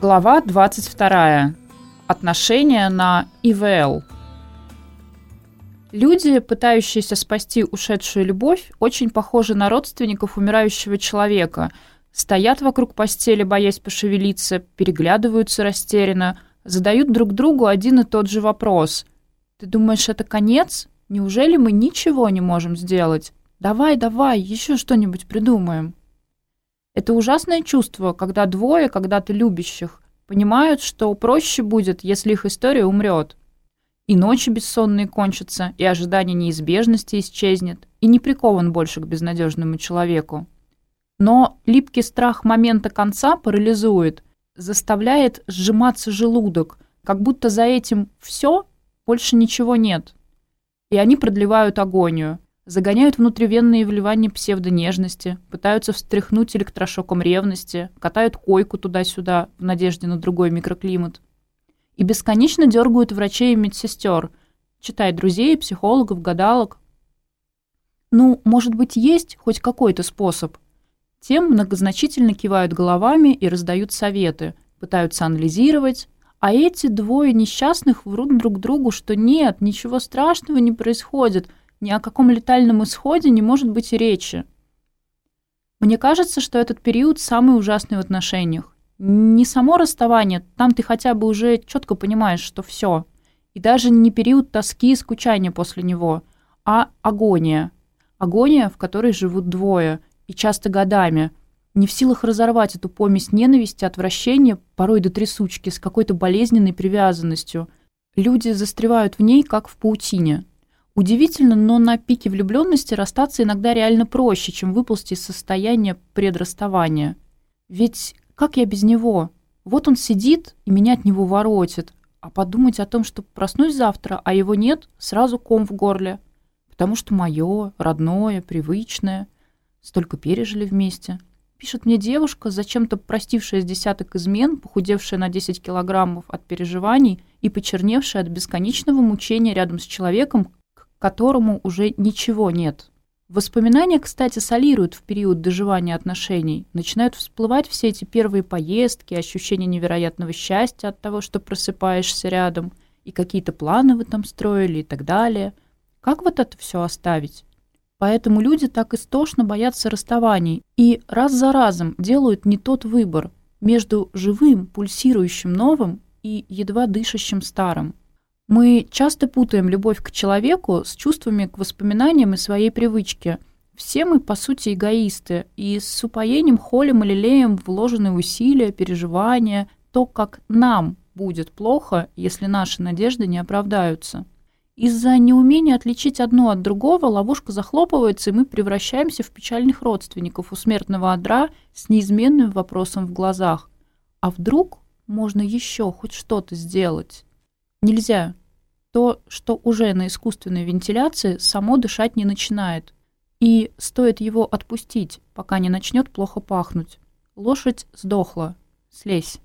Глава 22. Отношения на ИВЛ. Люди, пытающиеся спасти ушедшую любовь, очень похожи на родственников умирающего человека. Стоят вокруг постели, боясь пошевелиться, переглядываются растерянно, задают друг другу один и тот же вопрос. «Ты думаешь, это конец? Неужели мы ничего не можем сделать? Давай, давай, еще что-нибудь придумаем». Это ужасное чувство, когда двое когда-то любящих понимают, что проще будет, если их история умрет. И ночи бессонные кончатся, и ожидание неизбежности исчезнет, и не прикован больше к безнадежному человеку. Но липкий страх момента конца парализует, заставляет сжиматься желудок, как будто за этим все, больше ничего нет. И они продлевают агонию – Загоняют внутривенные вливания псевдонежности, пытаются встряхнуть электрошоком ревности, катают койку туда-сюда в надежде на другой микроклимат. И бесконечно дергают врачей и медсестер, читай друзей, психологов, гадалок. Ну, может быть, есть хоть какой-то способ? Тем многозначительно кивают головами и раздают советы, пытаются анализировать, а эти двое несчастных врут друг другу, что нет, ничего страшного не происходит – ни о каком летальном исходе не может быть и речи. Мне кажется, что этот период самый ужасный в отношениях. Не само расставание, там ты хотя бы уже четко понимаешь, что все. И даже не период тоски и скучания после него, а агония. Агония, в которой живут двое, и часто годами – не в силах разорвать эту помесь ненависти, отвращения, порой до трясучки, с какой-то болезненной привязанностью. Люди застревают в ней, как в паутине. Удивительно, но на пике влюбленности расстаться иногда реально проще, чем выползти из состояния предрасставания. Ведь как я без него? Вот он сидит, и меня от него воротит. А подумать о том, что проснусь завтра, а его нет, сразу ком в горле. Потому что мое, родное, привычное. Столько пережили вместе. Пишет мне девушка, зачем-то простившая с десяток измен, похудевшая на 10 килограммов от переживаний и почерневшая от бесконечного мучения рядом с человеком, которому уже ничего нет. Воспоминания, кстати, солируют в период доживания отношений. Начинают всплывать все эти первые поездки, ощущение невероятного счастья от того, что просыпаешься рядом, и какие-то планы вы там строили и так далее. Как вот это все оставить? Поэтому люди так истошно боятся расставаний и раз за разом делают не тот выбор между живым, пульсирующим новым и едва дышащим старым – мы часто путаем любовь к человеку с чувствами к воспоминаниям и своей привычке. Все мы, по сути, эгоисты, и с упоением холем и лелеем вложенные усилия, переживания, то, как нам будет плохо, если наши надежды не оправдаются. Из-за неумения отличить одно от другого ловушка захлопывается, и мы превращаемся в печальных родственников у смертного одра с неизменным вопросом в глазах. А вдруг можно еще хоть что-то сделать? нельзя. То, что уже на искусственной вентиляции, само дышать не начинает. И стоит его отпустить, пока не начнет плохо пахнуть. Лошадь сдохла. Слезь.